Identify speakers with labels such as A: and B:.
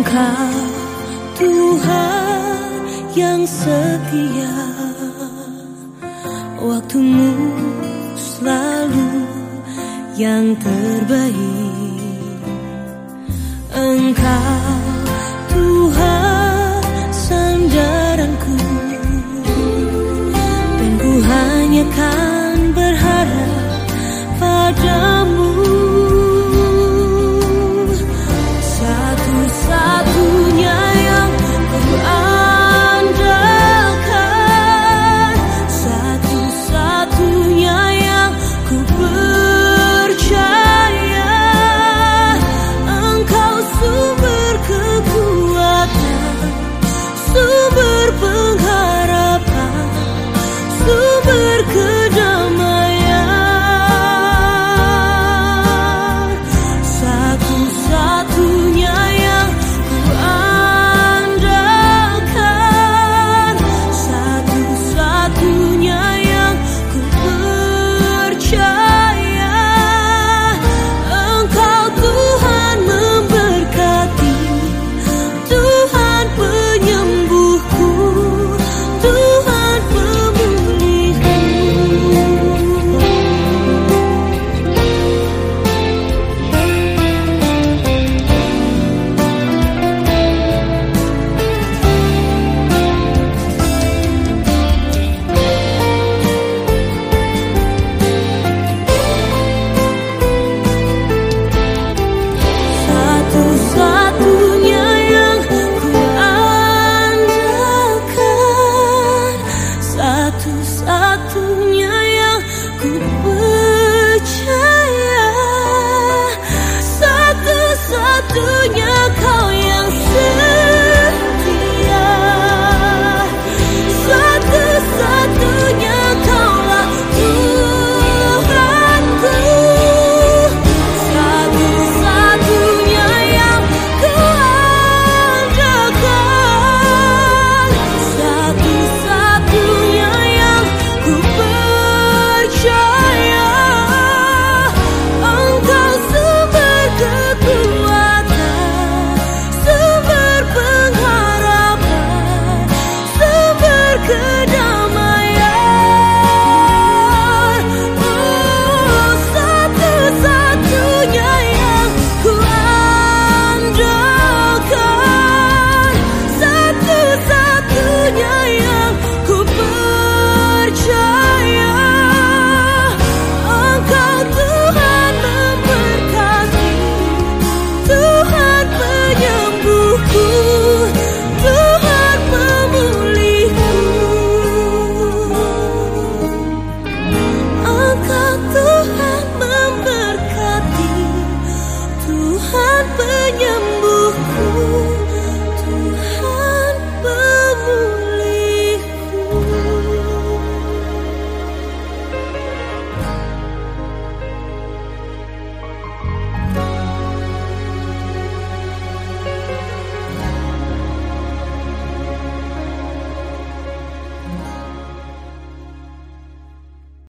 A: Engkau Tuhan yang setia Waktumu selalu yang terbaik. Engkau Tuhan sandaranku Dan ku hanya kau